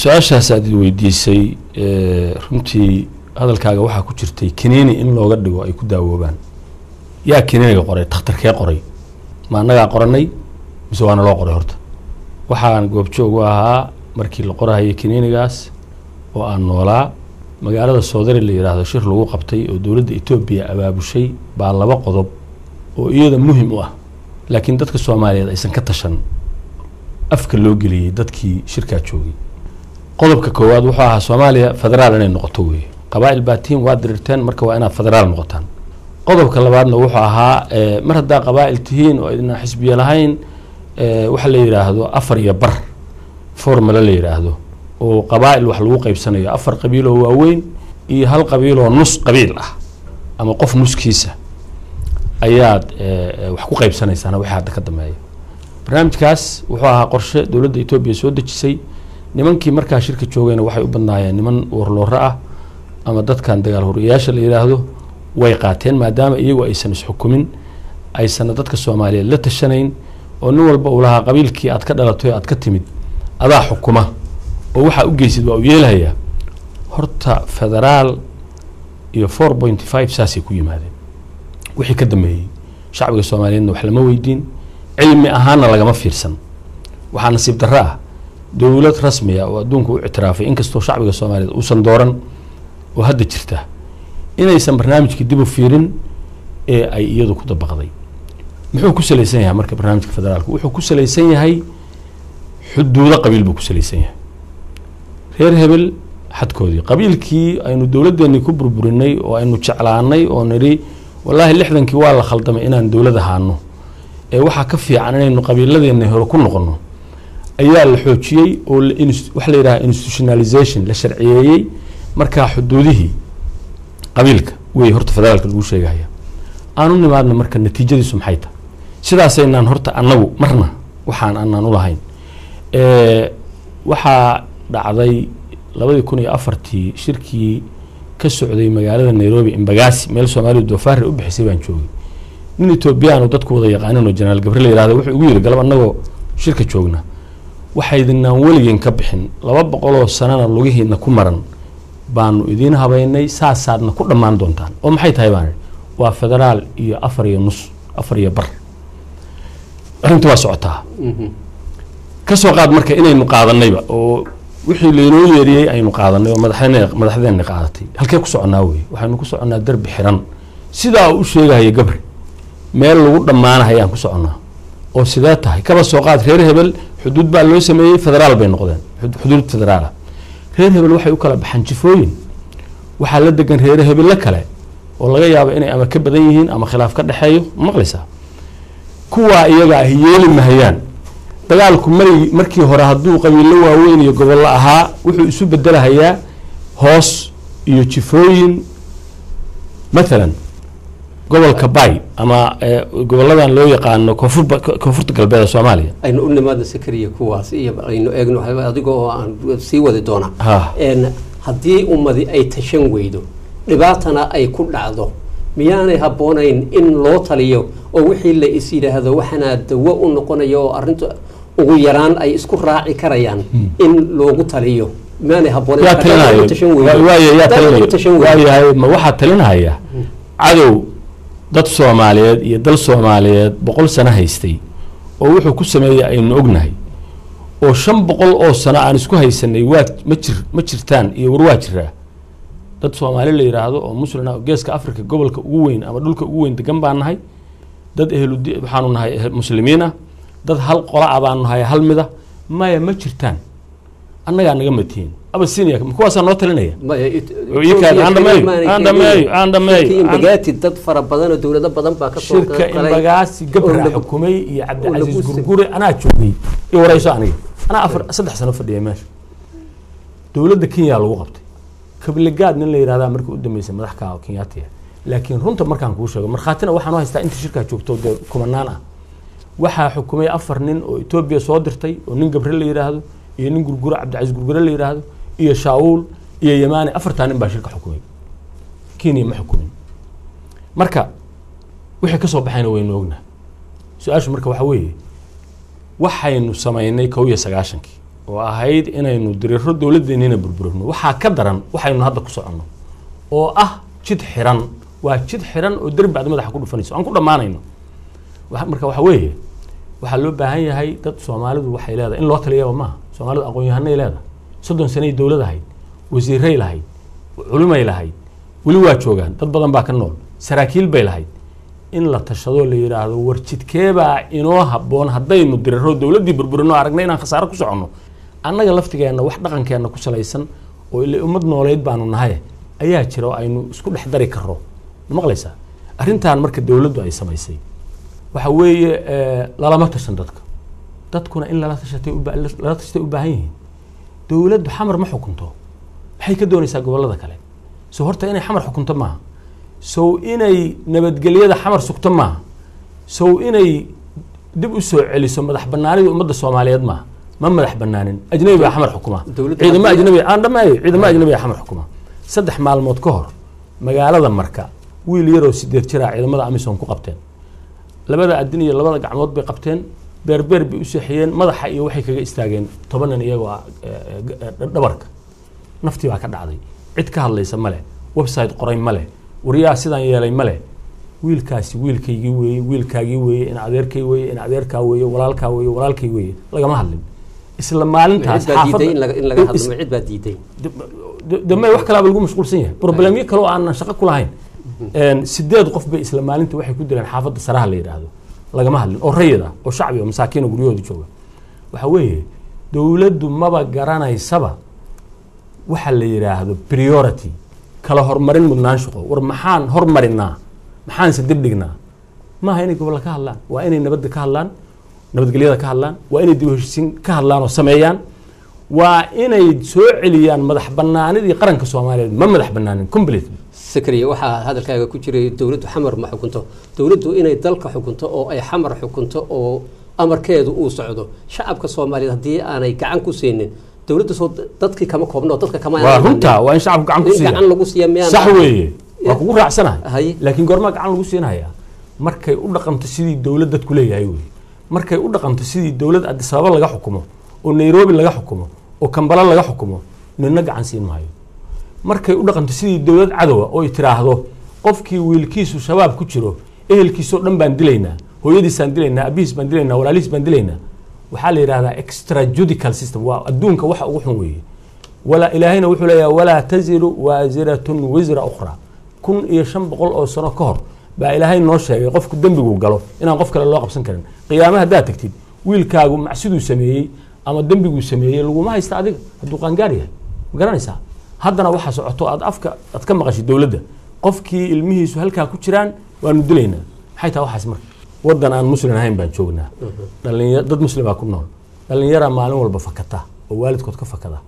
su'aashaas aad weydiisay runtii hadalkaaga waxaa ku jirtay kaniini in looga dhigo ay ku daawoobaan. Yaa kaniiniga qoray takhtarkee qoray? Ma annagaa qoranay? Mise waana loo qoray horta? Waxaan goobjoog u ahaa markii la qorahayay kaniinigaas oo aan noolaa. Magaalada soodari la yidhaahdo shir lagu qabtay oo dowladda etoobiya abaabushay baa laba qodob oo iyada muhiim u ah. Laakiin dadka soomaaliyeed aysan ka tashan afka loo geliyey dadkii shirkaa joogay qodobka koowaad wuxuu ahaa soomaaliya federaal inay noqoto weeye qabaa'il baa tihiin waad dirirteen marka waa inaad federaal noqotaan. Qodobka labaadna wuxuu ahaa mar haddaa qabaa'il tihiin oo idna xisbiya lahayn waxa la yidhaahdo afar iyo bar formula la yidhaahdo oo qabaa'il wax lagu qaybsanayo. Afar qabiiloo waaweyn iyo hal qabiiloo nus qabiil ah ama qof nuskiisa ayaad wax ku qaybsanaysaan wixii hadda ka dambeeya. Barnaamijkaas wuxuu ahaa qorshe dowladda etoobiya soo dejisay nimankii markaa shirka joogayna waxay u badnaayeen niman warlooro ah ama dadkan dagaal horiyayaasha la yidhaahdo way qaateen maadaama iyagu aysan isxukumin aysanna dadka soomaaliyeed la tashanayn oo nin walba uu lahaa qabiilkii aad ka dhalatay o aad ka timid adaa xukuma. Oo waxaa u geysid waa u yeelhayaa. Horta federaal iyo four point five saasay ku yimaadeen. Wixii ka dambeeyey shacbiga soomaaliyeedna wax lama weydiin cilmi ahaanna lagama fiirsan. Waxaa nasiib darro ah dowlad rasmiya oo adduunku u ictiraafay inkastoo shacbiga soomaaliyeed uusan dooran oo hadda jirta inaysan barnaamijka dib u fiirin ee ay iyadu ku dabaqday. Muxuu ku salaysan yahay marka barnaamijka federaalku? Wuxuu ku salaysan yahay xuduudo qabiil buu ku salaysan yahay. Reer hebel xadkoodii qabiilkii aynu dowladdeennii ku burburinay oo aynu jeclaanay oo nidhi wallaahi lixdankii waa la khaldamay inaan dowlad ahaano ee waxaa ka fiican inaynu qabiiladeenna hore ku noqono ayaa la xoojiyey oo waxa la yidhaha institutionalization la sharciyeeyey markaa xuduudihii qabiilka. Wey horta federaalka lagu sheegaya aan u nimaadna marka natiijadiisu maxay tahay? Sidaasaynaan horta annagu marna waxaan anaan u lahayn. Waxaa dhacday labadii kun iyo afartii shirkii ka socday magaalada nairobi imbagaasi meel soomaaliya doofaarre u bixisay baan joogay. Nin etoobiyaan oo dadku wada yaqaanin oo jenaraal la yihahdo wuxuu igu yidhi galab annagoo shirka joogna waxaydinaan weligeen ka bixin. Laba boqoloo sanana lugihiina ku maran. Baanu idiin habaynay saasaadna ku dhammaan doontaan. Oo maxay tahay baan? Waa federaal iyo afar iyo nus afar iyo bar. Arrinta waa socotaa. Ka soo qaad marka inaynu qaadanayba oo wixii laynoo yeeriyey aynu qaadanay oo madaxdeen madaxdeenna qaadatay. Halkee ku soconnaa wey waxaynu ku soconnaa derbi xiran. Sidaa uu u sheegahaya gabri meel lagu dhammaanahayaan ku soconnaa. Oo sidee tahay. Kaba soo qaad reer hebel xuduud baa loo sameeyey federaal bay noqdeen xuduud federaala reer hebel waxay u kala baxaan jifooyin. Waxaa la degan reer hebelle kale oo laga yaabo inay ama ka badan yihiin ama khilaaf ka dhexeeyo maqlaysaa? Kuwaa iyaga ah yeeli mahayaan. Dagaalku mari markii hore hadduu qabiilo waaweyn iyo gobollo ahaa wuxuu isu bedelahayaa hoos iyo jifooyin. Mathalan gobolka bay ama goboladan loo yaqaano koonfur koonfurta galbeed soomaaliya. Aynu u nimaadna sakariya kuwaas iyo aynu eegno adiga oo aan sii wadi doona. Haddii ummadi ay tashan weydo dhibaatana ay ku dhacdo miyaanay habboonayn in loo taliyo oo wixii la is yidhaahdo waxaana dawo u noqonaya oo arrinta ugu yaraan ay isku raaci karayaan in loogu taliyo. Miyaanay ma waxaa talinahaya. Cadow dad soomaaliyeed iyo dal soomaaliyeed boqol sano haystay oo wuxuu ku sameeyey aynu ognahay. oo shan boqol oo sano aan isku haysanay waa ma jir ma jirtaan iyo war waa jiraa. Dad soomaali la yidhaahdo oo muslim ah oo geeska africa gobolka ugu weyn ama dhulka ugu weyn degan baan nahay. Dad ehludi waxaanu nahay muslimiin ah dad hal qola ah baanu nahay hal mida. Maya ma jirtaan. Annagaa naga matihiin abasinia kuwaasaa noo talinaya? Imbagaati dad fara badan oo dowlado badan baa ka shirka imbagaasi gabra xukumay iyo cabdicasiis gurgure anaa joogay. Iyo warayso aniga. Anaa afar saddex sano fadhiya meesha. Dowladda kenya lagu qabtay. Kabligaad nin la yihahdaa markii u dambeysay madaxka kenyaatiya laakiin runta markaan kuu sheego markhaatina waxaan u haystaa inta shirkaa joogto dee kumanaan ah. Waxaa xukumay afar nin oo etoobiya soo dirtay oo nin gabre la yidhaahdo iyo nin gurgure cabdicasiis gurgure la yidhaahdo iyo shaawuul iyo yamaani afartaa nin baa shirka xukumay. Kenya ma xukumin. Marka wixii ka soo baxayna waynu ognahay su'aashu marka waxaa weeye waxaynu samaynay kow iyo sagaashankii oo ahayd inaynu diriiro dowladdeennina burburino. Waxaa ka daran waxaynu hadda ku soconno oo ah jid xiran. Waa jid xiran oo derbi aad madaxa ku dhufanayso aan ku dhammaanayno. Marka waxa weeye waxaa loo baahan yahay dad soomaalidu waxay leedahay in loo taliyaba maaha. Soomaalidu aqoon-yahanay leedahay soddon sanay dowlad ahayd wasiiray lahayd culimay lahayd weli waa joogaan dad badan baa ka nool saraakiil bay lahayd. In la tashado la yidhaahdo war jidkeebaa inoo habboon haddaynu diriro dowladdii burburino aragnay inaan khasaaro ku soconno. Annaga laftigeenna wax dhaqankeenna ku salaysan oo ila ummad nooleyd baanu nahay ayaa jira oo aynu isku dhex dari karro. Maqlaysaa? Arrintan marka dowladdu ay samaysay waxa weeye lalama tashan dadka. Dadkuna in lala tashatay lala tashatay u baahan yihiin dowladdu xamar ma xukunto. Maxay ka doonaysaa gobollada kale? So horta inay xamar xukunto maaha. Sow inay nabadgelyada xamar sugto maaha. Sow inay dib u soo celiso madax banaanida ummadda soomaaliyeed maaha. Ma madax banaanin ajnabi baa xamar xukuma. ciidamo ajnabi aan dhamaayo ciidamo ajnabi xamar xukuma. Saddex maalmood ka hor magaalada marka wiil yaroo sideed jiraa ciidamada amisom ku qabteen. Labada adin iyo labada gacmood bay qabteen beerbeer bay u seexiyeen madaxa iyo waxay kaga istaageen tobanan iyagoo dhabarka. Naftii baa ka dhacday. Cid ka hadlaysa male website qoray male waryaa sidaan yeelay male wiilkaasi wiilkaygii weeye wiilkaagii weeye in adeerkay weeye in adeerkaa weeye walaalkaa weeye walaalkay weeye lagama hadlin. Isla maalintaas dambe wax kalaaba lagu mashquulsan yahay. Problemyo kale oo aanan shaqo ku lahayn. Sideed qof bay isla maalinta waxay ku dileen xaafadda saraha la yidhaahdo lagama hadlin oo rayid ah oo shacbi oo masaakiin oo guryahooda jooga. Waxa weeye dowladdu maba garanaysaba waxa la yidhaahdo priority kala horumarin mudnaan shaqo war maxaan hormarinaa maxaanse dibdhignaa maaha inay gobolla ka hadlaan? Waa inay nabadda ka hadlaan? Nabadgelyada ka hadlaan? Waa inay dib heshiisiin ka hadlaan oo sameeyaan? Waa inay soo celiyaan madax banaanidii qaranka soomaaliyeed ma madax banaanin completely sakriya waxaa hadalkaaga ku jiray dowladdu xamar ma xukunto. Dowladdu inay dalka xukunto oo ay xamar xukunto oo amarkeedu uu socdo. Shacabka soomaaliyeed haddii aanay gacan ku siinin dowladda soo dadkii kama koobno dadka kama waa runta waa in shacabku gacan ku siiya gacan lagu siiya miyaan sax weeye. Waa kugu raacsanahay. Laakiin goormaa gacan lagu siinhayaa markay u dhaqanto sidii dowlad dadku leeyahay wey markay u dhaqanto sidii dowlad addis ababa laga xukumo oo nairobi laga xukumo oo kambala laga xukumo nina gacan siin maayo markay u dhaqanto sidii dowlad cadowa oo tiraahdo qofkii wiilkiisu shabaab ku jiro ehelkiisoo dhan baan dilaynaa hooyadiisaan dilaynaa abihiis baan dilaynaa walaalihiis baan dilaynaa. Waxaa la yidhahdaa extrajudicial system waa adduunka waxa ugu xun weeye. Walaa ilaahayna wuxuu leeyahay walaa taziru waasiratun wisra ukhra kun iyo shan boqol oo sano ka hor baa ilaahay noo sheegay qofku dembigu galo inaan qof kale loo qabsan karin. Qiyaame haddaad tagtid wiilkaagu macsiduu sameeyey ama dembiguu sameeyey laguma haysta adiga hadduu qaangaar yahay ma garanaysaa haddana waxaa socoto aad afka aad ka maqashid dowladda. Qofkii ilmihiisu halkaa ku jiraan waanu dilaynaa. Maxay tahay waxaas marka? Waddan aan muslim ahayn baan joognaa. Dad muslimaa ku nool. Dhallinyaraa maalin walba fakata oo waalidkood ka fakada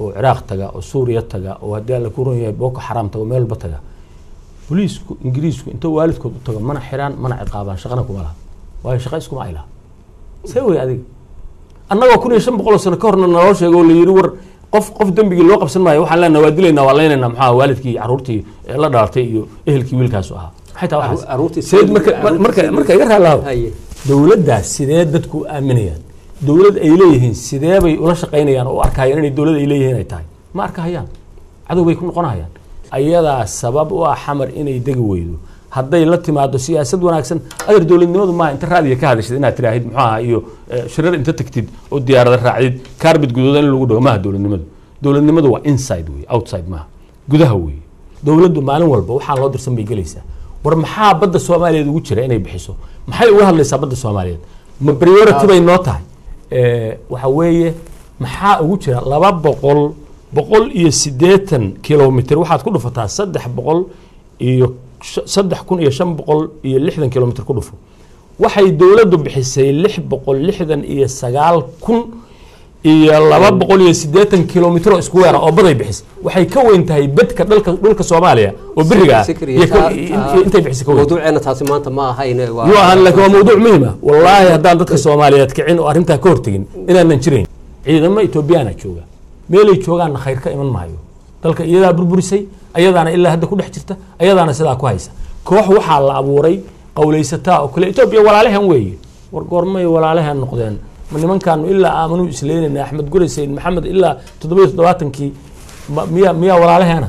oo ciraaq taga oo suuriya taga oo haddii alla ku ron yahay boko xaraam taga oo meel walba taga. Boliisku ingiriisku inta waalidkood u tago mana xiraan mana ciqaabaan shaqana kuma laha. Waayo shaqa iskuma ay laha see wey adiga. Annagoo kun iyo shan boqol oo sano ka horna naloo sheego oo la yidhi war qof qof dembigii loo qabsan maayo waxaan leenaha waa dilaynaa waa laynaynaa maxaa waalidkii ee la dhalatay iyo ehelkii wiilkaasu ahaa. Maxay seed marka marka iga raalaho dowladdaas sidee dadku aaminayaan? Dowlad ay leeyihiin sidee bay ula shaqaynayaan oo u arkayaan inay dowlad ay leeyihiin ay tahay? Ma arkahayaan. Cadow bay ku noqonayaan ayadaa sabab u ah xamar inay degi weydo hadday la timaado siyaasad wanaagsan adeer dowladnimadu maaha inta raadiga ka hadashid inaad tiraahid muxuu aha iyo eh, shirar inta tagtid oo diyaarada raacdid kaarbid guduudan in lagu dhago maaha dowladnimadu. Dowladnimadu waa inside wey outside maaha gudaha wey dowladdu maalin walba waxaa loo dirsan bay gelaysaa. War maxaa badda soomaaliyeed ugu jira inay bixiso? Maxay uga hadlaysaa badda soomaaliyeed? Ma priority bay noo tahay. Eh, waxa weeye maxaa ugu jira laba boqol boqol iyo siddeetan kilomitr waxaad ku dhufataa saddex boqol iyo saddex kun iyo shan boqol iyo lixdan kilomitr ku dhufo. Waxay dowladdu bixisay lix boqol lixdan iyo sagaal kun iyo laba boqol iyo siddeetan kilomitr oo isku weera oo baday bixisay waxay ka weyn tahay bedka dhalka dhulka soomaaliya oo beriga intay bixisay ka weyn. Mawduuceena taasi maanta ma ahayn waa- yuu ahaan laakiin waa mawduuc muhiim ah. Wallaahi haddaan dadka soomaaliyeed kicin oo arrintaa ka hortegin inaanan jirayn ciidamo etoobiyaana jooga meelay joogaanna khayr ka iman maayo dalka iyadaa burburisay ayadaana ilaa hadda ku dhex jirta ayadaana sidaa ku haysa. Koox waxaa la abuuray qowlaysataa oo kale. Etoobiya walaalahan weeye. War goormay walaalahan noqdeen. Ma nimankaanu ilaa aamanuu isleynayna axmed gure sayid maxamed ilaa toddoba iyo toddobaatankii miya miyaa walaalaheena